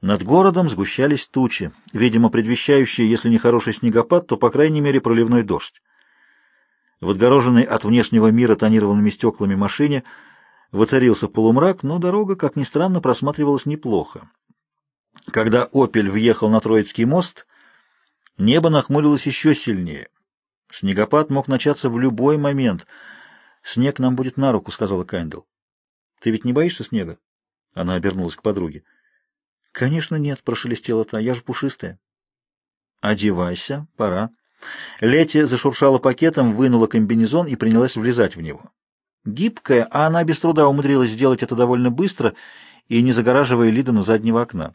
Над городом сгущались тучи, видимо, предвещающие, если не хороший снегопад, то, по крайней мере, проливной дождь. В отгороженной от внешнего мира тонированными стеклами машине воцарился полумрак, но дорога, как ни странно, просматривалась неплохо. Когда «Опель» въехал на Троицкий мост, небо нахмурилось еще сильнее. Снегопад мог начаться в любой момент. «Снег нам будет на руку», — сказала Кайндл. «Ты ведь не боишься снега?» Она обернулась к подруге. «Конечно нет», — прошелестела та, — «я же пушистая». «Одевайся, пора». Лети зашуршала пакетом, вынула комбинезон и принялась влезать в него. Гибкая, а она без труда умудрилась сделать это довольно быстро и не загораживая Лидану заднего окна.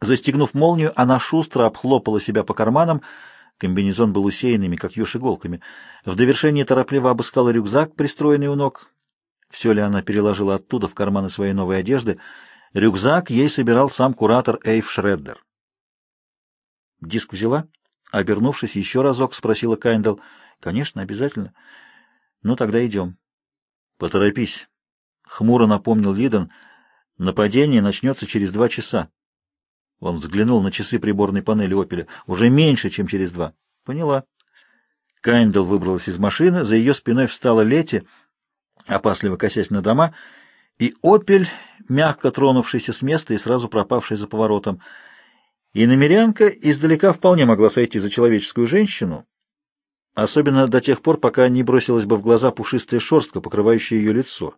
Застегнув молнию, она шустро обхлопала себя по карманам, комбинезон был усеянными, как еж иголками. В довершение торопливо обыскала рюкзак, пристроенный у ног. Все ли она переложила оттуда в карманы своей новой одежды — Рюкзак ей собирал сам куратор Эйв Шреддер. «Диск взяла?» Обернувшись еще разок, спросила Кайндл. «Конечно, обязательно. Ну, тогда идем». «Поторопись», — хмуро напомнил Лидон. «Нападение начнется через два часа». Он взглянул на часы приборной панели «Опеля». «Уже меньше, чем через два». «Поняла». Кайндл выбралась из машины, за ее спиной встала Лети, опасливо косясь на дома, — и «Опель», мягко тронувшийся с места и сразу пропавший за поворотом. И намерянка издалека вполне могла сойти за человеческую женщину, особенно до тех пор, пока не бросилась бы в глаза пушистая шерстка, покрывающая ее лицо.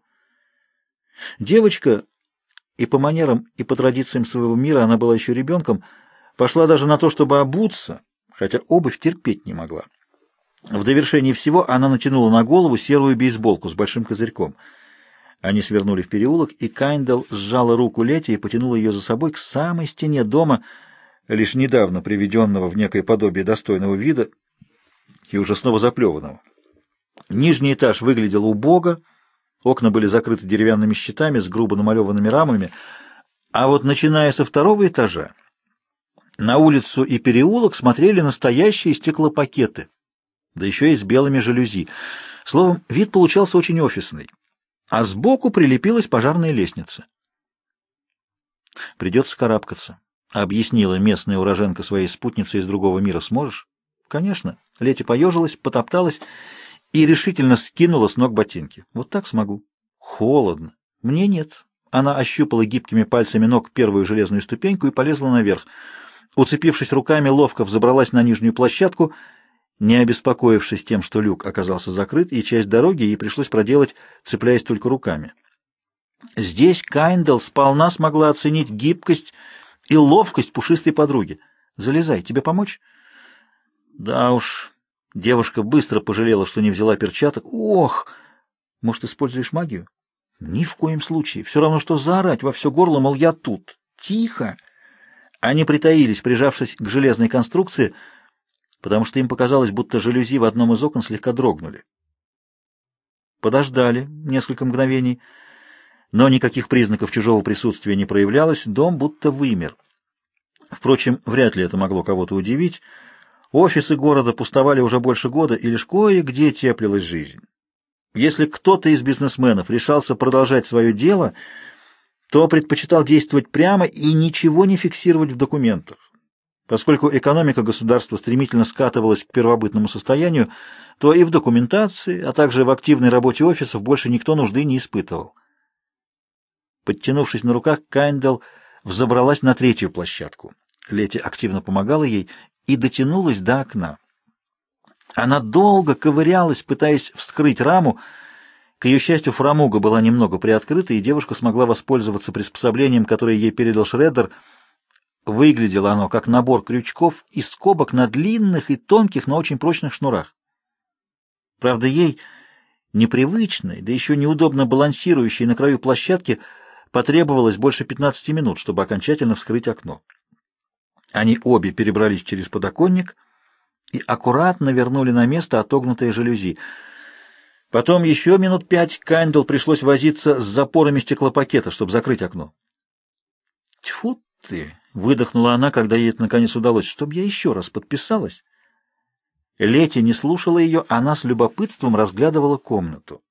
Девочка, и по манерам, и по традициям своего мира она была еще ребенком, пошла даже на то, чтобы обуться, хотя обувь терпеть не могла. В довершении всего она натянула на голову серую бейсболку с большим козырьком — они свернули в переулок, и Кайндал сжала руку Лети и потянула ее за собой к самой стене дома, лишь недавно приведенного в некое подобие достойного вида и уже снова заплеванного. Нижний этаж выглядел убого, окна были закрыты деревянными щитами с грубо намалеванными рамами, а вот начиная со второго этажа на улицу и переулок смотрели настоящие стеклопакеты, да еще и с белыми жалюзи. Словом, вид получался очень офисный а сбоку прилепилась пожарная лестница. «Придется карабкаться», — объяснила местная уроженка своей спутнице из другого мира. «Сможешь?» «Конечно». Лети поежилась, потопталась и решительно скинула с ног ботинки. «Вот так смогу». «Холодно». «Мне нет». Она ощупала гибкими пальцами ног первую железную ступеньку и полезла наверх. Уцепившись руками, ловко взобралась на нижнюю площадку — не обеспокоившись тем, что люк оказался закрыт, и часть дороги ей пришлось проделать, цепляясь только руками. Здесь Кайндл сполна смогла оценить гибкость и ловкость пушистой подруги. «Залезай, тебе помочь?» «Да уж». Девушка быстро пожалела, что не взяла перчаток. «Ох! Может, используешь магию?» «Ни в коем случае. Все равно, что заорать во все горло, мол, я тут. Тихо!» Они притаились, прижавшись к железной конструкции, — потому что им показалось, будто жалюзи в одном из окон слегка дрогнули. Подождали несколько мгновений, но никаких признаков чужого присутствия не проявлялось, дом будто вымер. Впрочем, вряд ли это могло кого-то удивить. Офисы города пустовали уже больше года, и лишь кое-где теплилась жизнь. Если кто-то из бизнесменов решался продолжать свое дело, то предпочитал действовать прямо и ничего не фиксировать в документах. Поскольку экономика государства стремительно скатывалась к первобытному состоянию, то и в документации, а также в активной работе офисов больше никто нужды не испытывал. Подтянувшись на руках, Кайндл взобралась на третью площадку. Лети активно помогала ей и дотянулась до окна. Она долго ковырялась, пытаясь вскрыть раму. К ее счастью, фрамуга была немного приоткрыта, и девушка смогла воспользоваться приспособлением, которое ей передал Шреддер — Выглядело оно как набор крючков и скобок на длинных и тонких, но очень прочных шнурах. Правда, ей, непривычной, да еще неудобно балансирующей на краю площадки, потребовалось больше 15 минут, чтобы окончательно вскрыть окно. Они обе перебрались через подоконник и аккуратно вернули на место отогнутые жалюзи. Потом еще минут пять Кайндл пришлось возиться с запорами стеклопакета, чтобы закрыть окно. Тьфу ты! Выдохнула она, когда ей это наконец удалось. Чтоб я еще раз подписалась. Лети не слушала ее, она с любопытством разглядывала комнату.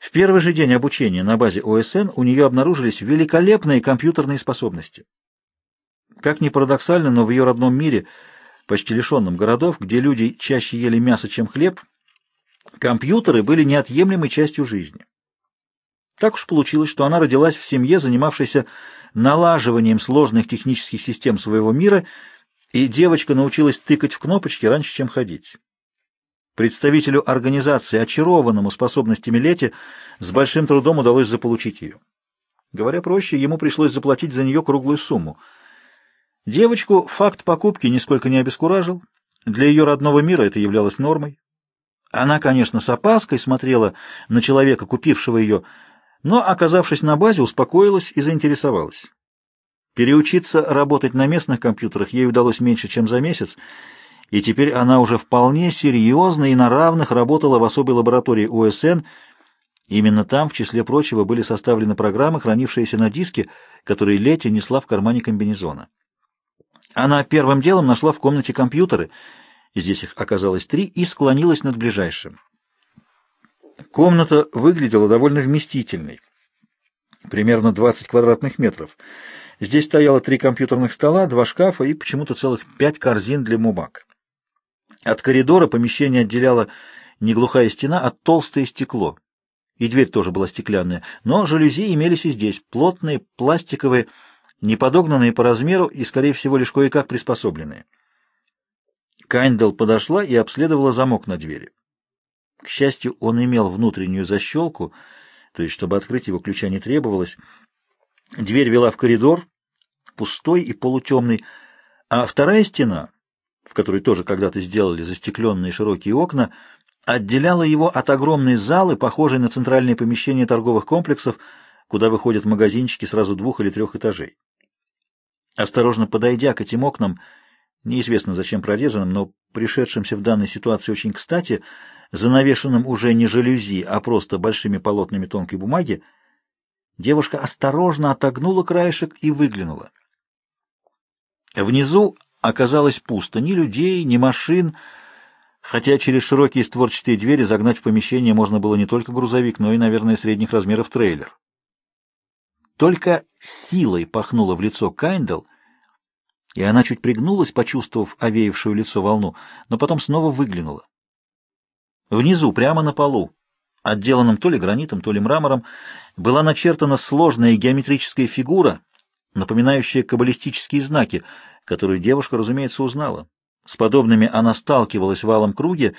В первый же день обучения на базе ОСН у нее обнаружились великолепные компьютерные способности. Как ни парадоксально, но в ее родном мире, почти лишенном городов, где люди чаще ели мясо, чем хлеб, компьютеры были неотъемлемой частью жизни. Так уж получилось, что она родилась в семье, занимавшейся налаживанием сложных технических систем своего мира, и девочка научилась тыкать в кнопочки раньше, чем ходить. Представителю организации, очарованному способностями Лети, с большим трудом удалось заполучить ее. Говоря проще, ему пришлось заплатить за нее круглую сумму. Девочку факт покупки нисколько не обескуражил. Для ее родного мира это являлось нормой. Она, конечно, с опаской смотрела на человека, купившего ее, но, оказавшись на базе, успокоилась и заинтересовалась. Переучиться работать на местных компьютерах ей удалось меньше, чем за месяц, и теперь она уже вполне серьезно и на равных работала в особой лаборатории УСН. Именно там, в числе прочего, были составлены программы, хранившиеся на диске, которые Лети несла в кармане комбинезона. Она первым делом нашла в комнате компьютеры, здесь их оказалось три, и склонилась над ближайшим. Комната выглядела довольно вместительной, примерно 20 квадратных метров. Здесь стояло три компьютерных стола, два шкафа и почему-то целых пять корзин для бумаг. От коридора помещение отделяло не глухая стена, а толстое стекло. И дверь тоже была стеклянная, но жалюзи имелись и здесь, плотные, пластиковые, не подогнанные по размеру и, скорее всего, лишь кое-как приспособленные. Кайндл подошла и обследовала замок на двери. К счастью, он имел внутреннюю защелку, то есть, чтобы открыть его, ключа не требовалось. Дверь вела в коридор, пустой и полутемный, а вторая стена, в которой тоже когда-то сделали застекленные широкие окна, отделяла его от огромной залы, похожей на центральные помещения торговых комплексов, куда выходят магазинчики сразу двух или трех этажей. Осторожно подойдя к этим окнам, неизвестно зачем прорезанным, но пришедшимся в данной ситуации очень кстати, занавешенным уже не жалюзи, а просто большими полотнами тонкой бумаги, девушка осторожно отогнула краешек и выглянула. Внизу оказалось пусто, ни людей, ни машин, хотя через широкие створчатые двери загнать в помещение можно было не только грузовик, но и, наверное, средних размеров трейлер. Только силой пахнуло в лицо Кайндл, и она чуть пригнулась, почувствовав овеявшую лицо волну, но потом снова выглянула. Внизу, прямо на полу, отделанном то ли гранитом, то ли мрамором, была начертана сложная геометрическая фигура, напоминающая каббалистические знаки, которую девушка, разумеется, узнала. С подобными она сталкивалась в алом круге,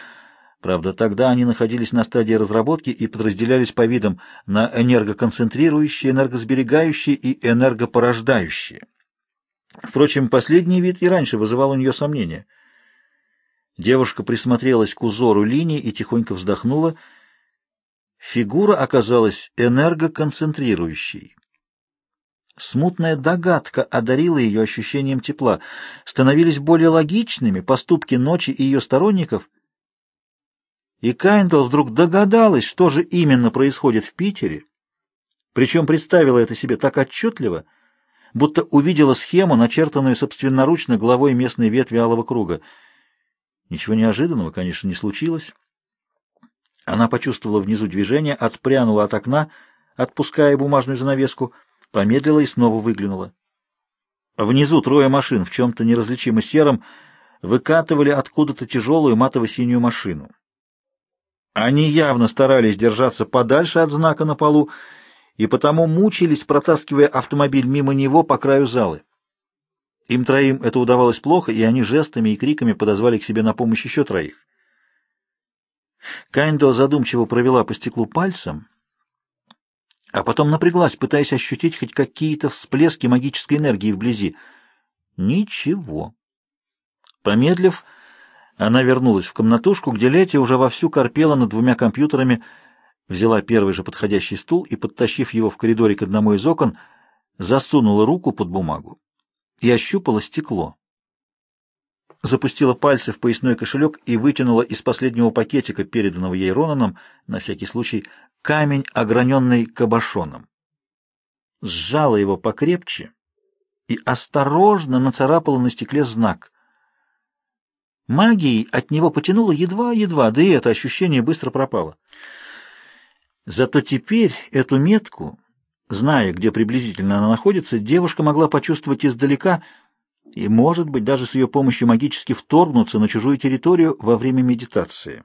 правда, тогда они находились на стадии разработки и подразделялись по видам на энергоконцентрирующие, энергосберегающие и энергопорождающие. Впрочем, последний вид и раньше вызывал у нее сомнения — Девушка присмотрелась к узору линии и тихонько вздохнула. Фигура оказалась энергоконцентрирующей. Смутная догадка одарила ее ощущением тепла. Становились более логичными поступки ночи и ее сторонников. И Кайндл вдруг догадалась, что же именно происходит в Питере, причем представила это себе так отчетливо, будто увидела схему, начертанную собственноручно главой местной ветви Алого Круга — Ничего неожиданного, конечно, не случилось. Она почувствовала внизу движение, отпрянула от окна, отпуская бумажную занавеску, помедлила и снова выглянула. Внизу трое машин в чем-то неразличимо сером выкатывали откуда-то тяжелую матово-синюю машину. Они явно старались держаться подальше от знака на полу и потому мучились, протаскивая автомобиль мимо него по краю залы. Им троим это удавалось плохо, и они жестами и криками подозвали к себе на помощь еще троих. Кайндл задумчиво провела по стеклу пальцем, а потом напряглась, пытаясь ощутить хоть какие-то всплески магической энергии вблизи. Ничего. Помедлив, она вернулась в комнатушку, где Лети уже вовсю корпела над двумя компьютерами, взяла первый же подходящий стул и, подтащив его в коридоре к одному из окон, засунула руку под бумагу и ощупала стекло. Запустила пальцы в поясной кошелек и вытянула из последнего пакетика, переданного ей Ронаном, на всякий случай, камень, ограненный кабошоном. Сжала его покрепче и осторожно нацарапала на стекле знак. Магией от него потянуло едва-едва, да и это ощущение быстро пропало. Зато теперь эту метку, зная, где приблизительно она находится, девушка могла почувствовать издалека и, может быть, даже с ее помощью магически вторгнуться на чужую территорию во время медитации.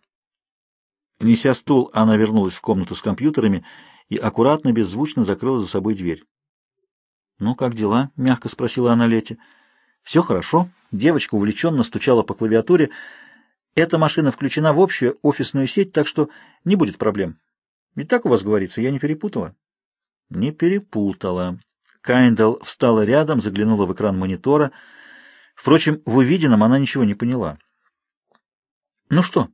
Неся стул, она вернулась в комнату с компьютерами и аккуратно, беззвучно закрыла за собой дверь. «Ну, как дела?» — мягко спросила она Лете. «Все хорошо». Девочка увлеченно стучала по клавиатуре. «Эта машина включена в общую офисную сеть, так что не будет проблем. Ведь так у вас говорится, я не перепутала?» «Не перепутала». Кайндал встала рядом, заглянула в экран монитора. Впрочем, в увиденном она ничего не поняла. «Ну что?»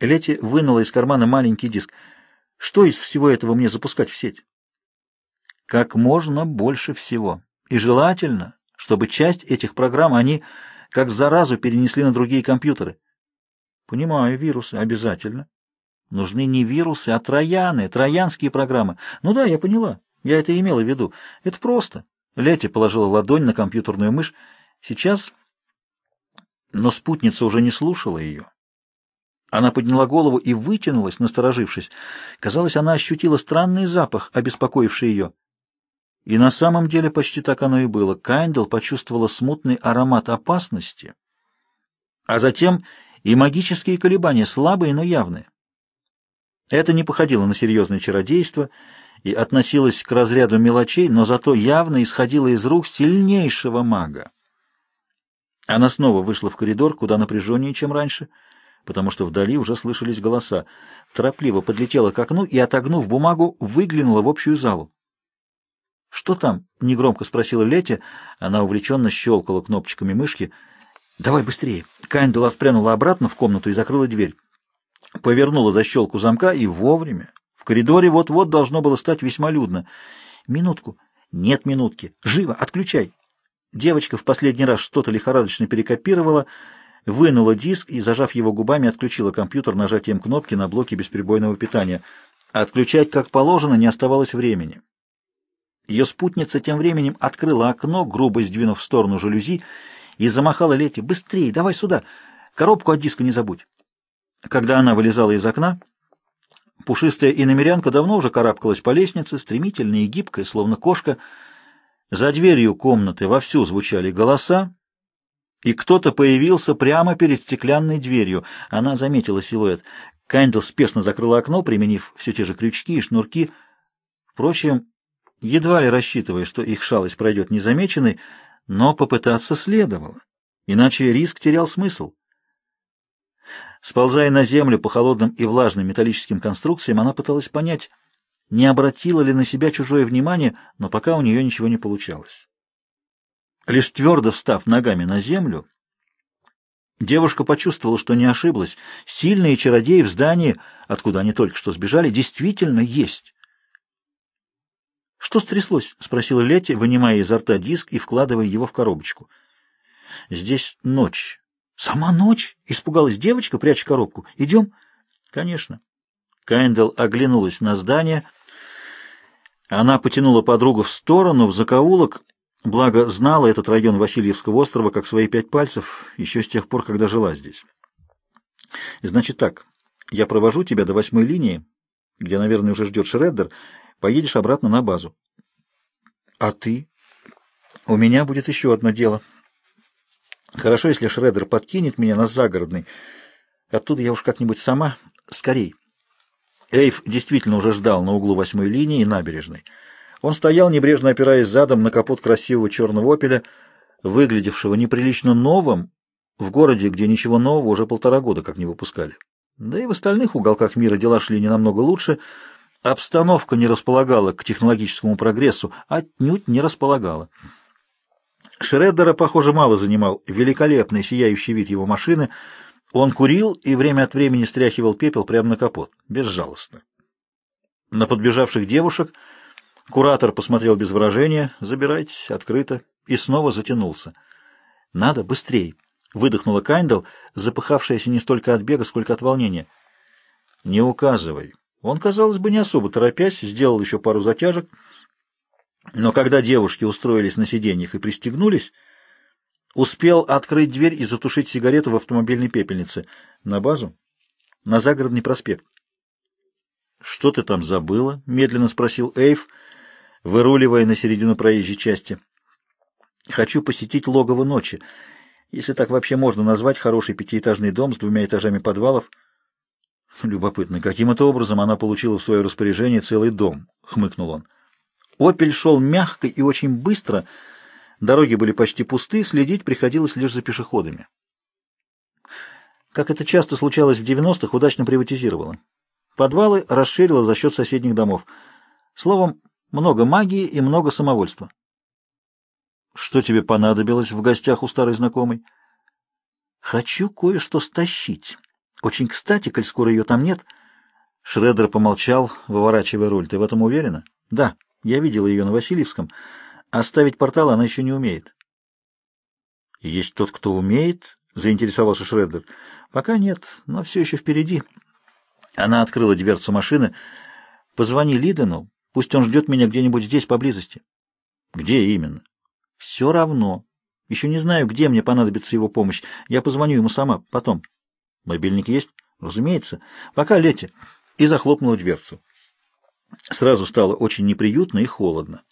Лети вынула из кармана маленький диск. «Что из всего этого мне запускать в сеть?» «Как можно больше всего. И желательно, чтобы часть этих программ они, как заразу, перенесли на другие компьютеры». «Понимаю, вирусы. Обязательно. Нужны не вирусы, а трояны, троянские программы. Ну да, я поняла. Я это имела в виду. Это просто». Лети положила ладонь на компьютерную мышь. «Сейчас...» Но спутница уже не слушала ее. Она подняла голову и вытянулась, насторожившись. Казалось, она ощутила странный запах, обеспокоивший ее. И на самом деле почти так оно и было. Кайндл почувствовала смутный аромат опасности, а затем и магические колебания, слабые, но явные. Это не походило на серьезное чародейство и относилось к разряду мелочей, но зато явно исходило из рук сильнейшего мага. Она снова вышла в коридор, куда напряженнее, чем раньше — потому что вдали уже слышались голоса. Торопливо подлетела к окну и, отогнув бумагу, выглянула в общую залу. «Что там?» — негромко спросила Летя. Она увлеченно щелкала кнопочками мышки. «Давай быстрее!» Кайндл отпрянула обратно в комнату и закрыла дверь. Повернула защелку замка и вовремя. В коридоре вот-вот должно было стать весьма людно. «Минутку!» «Нет минутки! Живо! Отключай!» Девочка в последний раз что-то лихорадочно перекопировала — вынула диск и, зажав его губами, отключила компьютер нажатием кнопки на блоке бесперебойного питания. Отключать, как положено, не оставалось времени. Ее спутница тем временем открыла окно, грубо сдвинув в сторону жалюзи, и замахала Лете. «Быстрее, давай сюда! Коробку от диска не забудь!» Когда она вылезала из окна, пушистая иномерянка давно уже карабкалась по лестнице, стремительная и гибкая, словно кошка. За дверью комнаты вовсю звучали голоса, и кто-то появился прямо перед стеклянной дверью. Она заметила силуэт. Кайндл спешно закрыла окно, применив все те же крючки и шнурки. Впрочем, едва ли рассчитывая, что их шалость пройдет незамеченной, но попытаться следовало, иначе риск терял смысл. Сползая на землю по холодным и влажным металлическим конструкциям, она пыталась понять, не обратила ли на себя чужое внимание, но пока у нее ничего не получалось. Лишь твердо встав ногами на землю, девушка почувствовала, что не ошиблась. Сильные чародеи в здании, откуда они только что сбежали, действительно есть. «Что стряслось?» — спросила Летти, вынимая изо рта диск и вкладывая его в коробочку. «Здесь ночь». «Сама ночь?» — испугалась девочка, пряча коробку. «Идем?» «Конечно». Кайндл оглянулась на здание. Она потянула подругу в сторону, в закоулок, Благо, знала этот район Васильевского острова как свои пять пальцев еще с тех пор, когда жила здесь. Значит так, я провожу тебя до восьмой линии, где, наверное, уже ждет Шреддер, поедешь обратно на базу. А ты? У меня будет еще одно дело. Хорошо, если Шреддер подкинет меня на загородный. Оттуда я уж как-нибудь сама. Скорей. Эйв действительно уже ждал на углу восьмой линии и набережной. Он стоял, небрежно опираясь задом на капот красивого черного опеля, выглядевшего неприлично новым, в городе, где ничего нового уже полтора года как не выпускали. Да и в остальных уголках мира дела шли не намного лучше. Обстановка не располагала к технологическому прогрессу, отнюдь не располагала. Шреддера, похоже, мало занимал великолепный сияющий вид его машины. Он курил и время от времени стряхивал пепел прямо на капот, безжалостно. На подбежавших девушек Куратор посмотрел без выражения, забирайтесь, открыто, и снова затянулся. «Надо быстрей!» — выдохнула Кайндл, запыхавшаяся не столько от бега, сколько от волнения. «Не указывай». Он, казалось бы, не особо торопясь, сделал еще пару затяжек, но когда девушки устроились на сиденьях и пристегнулись, успел открыть дверь и затушить сигарету в автомобильной пепельнице. На базу? На загородный проспект. «Что ты там забыла?» — медленно спросил Эйв, выруливая на середину проезжей части. «Хочу посетить логово ночи, если так вообще можно назвать хороший пятиэтажный дом с двумя этажами подвалов». «Любопытно, каким это образом она получила в свое распоряжение целый дом?» — хмыкнул он. «Опель шел мягко и очень быстро, дороги были почти пусты, следить приходилось лишь за пешеходами». Как это часто случалось в 90-х, удачно приватизировала. Подвалы расширила за счет соседних домов. Словом, много магии и много самовольства. Что тебе понадобилось в гостях у старой знакомой? Хочу кое-что стащить. Очень кстати, коль скоро ее там нет. Шредер помолчал, выворачивая руль. Ты в этом уверена? Да, я видел ее на Васильевском. Оставить портал она еще не умеет. Есть тот, кто умеет, заинтересовался Шреддер. Пока нет, но все еще впереди. Она открыла дверцу машины. Позвони Лидену, пусть он ждет меня где-нибудь здесь, поблизости. Где именно? Все равно. Еще не знаю, где мне понадобится его помощь. Я позвоню ему сама, потом. Мобильник есть? Разумеется. Пока, Лети. И захлопнула дверцу. Сразу стало очень неприютно и холодно.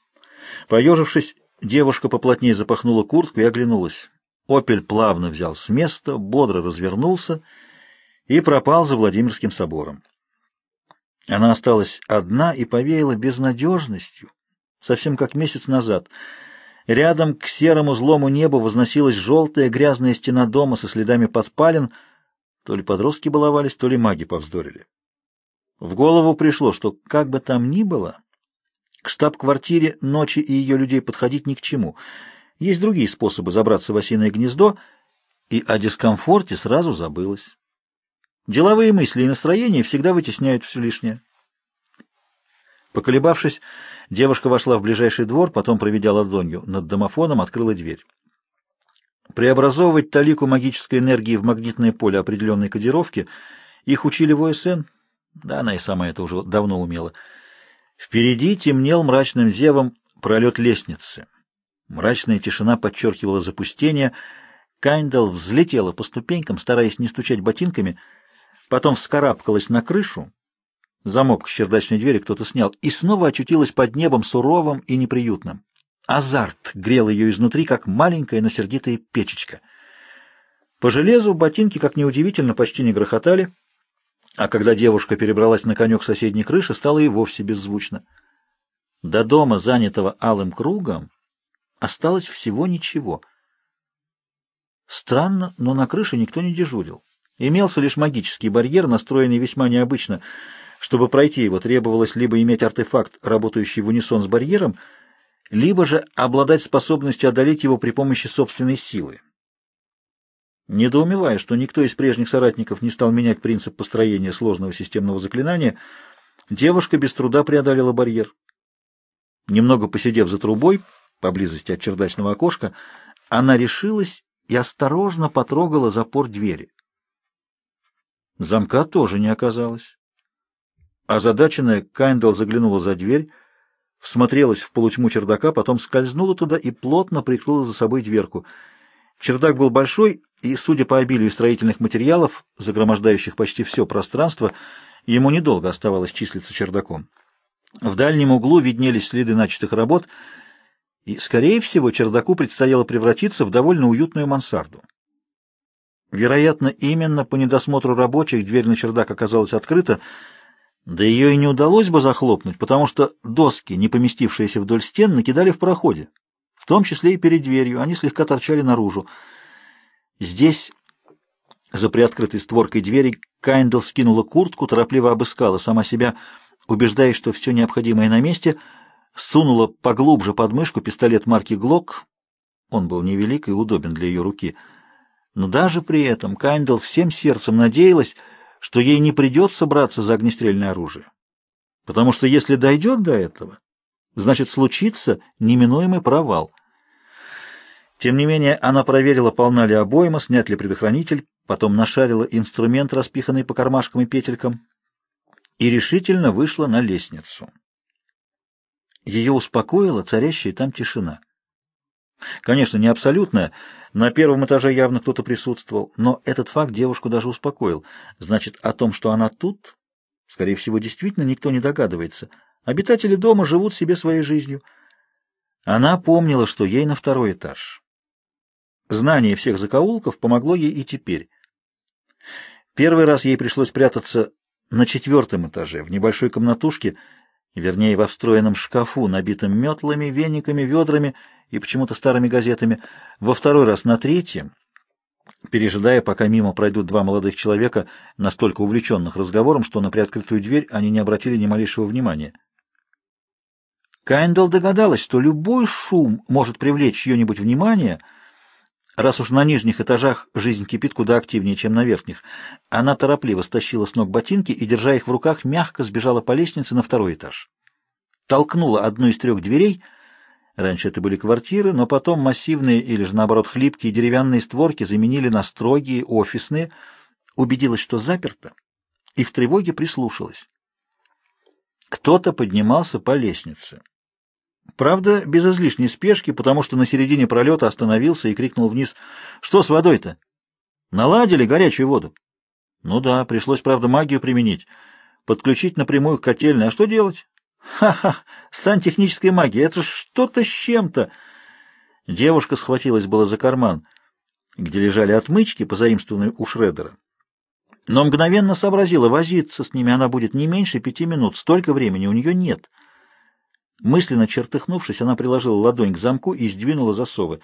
Поежившись, девушка поплотнее запахнула куртку и оглянулась. Опель плавно взял с места, бодро развернулся и пропал за Владимирским собором. Она осталась одна и повеяла безнадежностью, совсем как месяц назад. Рядом к серому злому небу возносилась желтая грязная стена дома со следами подпалин. То ли подростки баловались, то ли маги повздорили. В голову пришло, что, как бы там ни было, к штаб-квартире ночи и ее людей подходить ни к чему — есть другие способы забраться в осиное гнездо, и о дискомфорте сразу забылось. Деловые мысли и настроения всегда вытесняют все лишнее. Поколебавшись, девушка вошла в ближайший двор, потом, проведя ладонью над домофоном, открыла дверь. Преобразовывать талику магической энергии в магнитное поле определенной кодировки их учили в ОСН. Да, она и сама это уже давно умела. Впереди темнел мрачным зевом пролет лестницы. Мрачная тишина подчеркивала запустение. Кайндал взлетела по ступенькам, стараясь не стучать ботинками, потом вскарабкалась на крышу. Замок с чердачной двери кто-то снял, и снова очутилась под небом суровым и неприютным. Азарт грел ее изнутри, как маленькая, но сердитая печечка. По железу ботинки, как неудивительно, почти не грохотали, а когда девушка перебралась на конек соседней крыши, стало и вовсе беззвучно. До дома, занятого алым кругом, Осталось всего ничего. Странно, но на крыше никто не дежурил. Имелся лишь магический барьер, настроенный весьма необычно. Чтобы пройти его, требовалось либо иметь артефакт, работающий в унисон с барьером, либо же обладать способностью одолеть его при помощи собственной силы. Недоумевая, что никто из прежних соратников не стал менять принцип построения сложного системного заклинания, девушка без труда преодолела барьер. Немного посидев за трубой, поблизости от чердачного окошка, она решилась и осторожно потрогала запор двери. Замка тоже не оказалось. Озадаченная, Кайндл заглянула за дверь, всмотрелась в полутьму чердака, потом скользнула туда и плотно прикрыла за собой дверку. Чердак был большой, и, судя по обилию строительных материалов, загромождающих почти все пространство, ему недолго оставалось числиться чердаком. В дальнем углу виднелись следы начатых работ — и, скорее всего, чердаку предстояло превратиться в довольно уютную мансарду. Вероятно, именно по недосмотру рабочих дверь на чердак оказалась открыта, да ее и не удалось бы захлопнуть, потому что доски, не поместившиеся вдоль стен, накидали в проходе, в том числе и перед дверью, они слегка торчали наружу. Здесь, за приоткрытой створкой двери, Кайндл скинула куртку, торопливо обыскала сама себя, убеждаясь, что все необходимое на месте — сунула поглубже под мышку пистолет марки «Глок». Он был невелик и удобен для ее руки. Но даже при этом Кайндл всем сердцем надеялась, что ей не придется браться за огнестрельное оружие. Потому что если дойдет до этого, значит случится неминуемый провал. Тем не менее, она проверила, полна ли обойма, снят ли предохранитель, потом нашарила инструмент, распиханный по кармашкам и петелькам, и решительно вышла на лестницу. Ее успокоила царящая там тишина. Конечно, не абсолютная. На первом этаже явно кто-то присутствовал, но этот факт девушку даже успокоил. Значит, о том, что она тут, Скорее всего, действительно никто не догадывается. Обитатели дома живут себе своей жизнью. Она помнила, что ей на второй этаж. Знание всех закоулков помогло ей и теперь. Первый раз ей пришлось прятаться на четвертом этаже, в небольшой комнатушке, вернее, во встроенном шкафу, набитом метлами, вениками, ведрами и почему-то старыми газетами. Во второй раз на третьем, пережидая, пока мимо пройдут два молодых человека, настолько увлеченных разговором, что на приоткрытую дверь они не обратили ни малейшего внимания. Кайндал догадалась, что любой шум может привлечь чье-нибудь внимание, раз уж на нижних этажах жизнь кипит куда активнее, чем на верхних. Она торопливо стащила с ног ботинки и, держа их в руках, мягко сбежала по лестнице на второй этаж. Толкнула одну из трех дверей. Раньше это были квартиры, но потом массивные или же, наоборот, хлипкие деревянные створки заменили на строгие, офисные. Убедилась, что заперто, и в тревоге прислушалась. Кто-то поднимался по лестнице. Правда, без излишней спешки, потому что на середине пролета остановился и крикнул вниз. «Что с водой-то? Наладили горячую воду?» «Ну да, пришлось, правда, магию применить. Подключить напрямую к котельной. А что делать?» «Ха-ха! Сантехническая магия! Это что-то с чем-то!» Девушка схватилась было за карман, где лежали отмычки, позаимствованные у Шредера. Но мгновенно сообразила, возиться с ними она будет не меньше пяти минут. Столько времени у нее нет. — Мысленно чертыхнувшись, она приложила ладонь к замку и сдвинула засовы.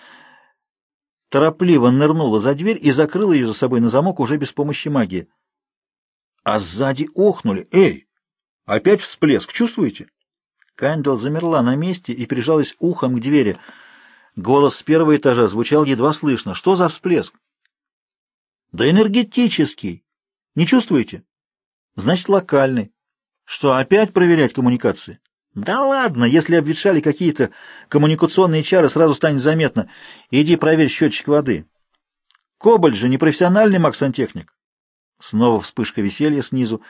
Торопливо нырнула за дверь и закрыла ее за собой на замок уже без помощи магии. А сзади охнули. «Эй! Опять всплеск! Чувствуете?» Кэндалл замерла на месте и прижалась ухом к двери. Голос с первого этажа звучал едва слышно. «Что за всплеск?» «Да энергетический! Не чувствуете?» «Значит, локальный. Что, опять проверять коммуникации?» Да ладно, если обветшали какие-то коммуникационные чары, сразу станет заметно. Иди проверь счетчик воды. Кобальт же не профессиональный маг-сантехник. Снова вспышка веселья снизу.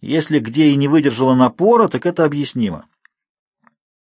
Если где и не выдержала напора, так это объяснимо.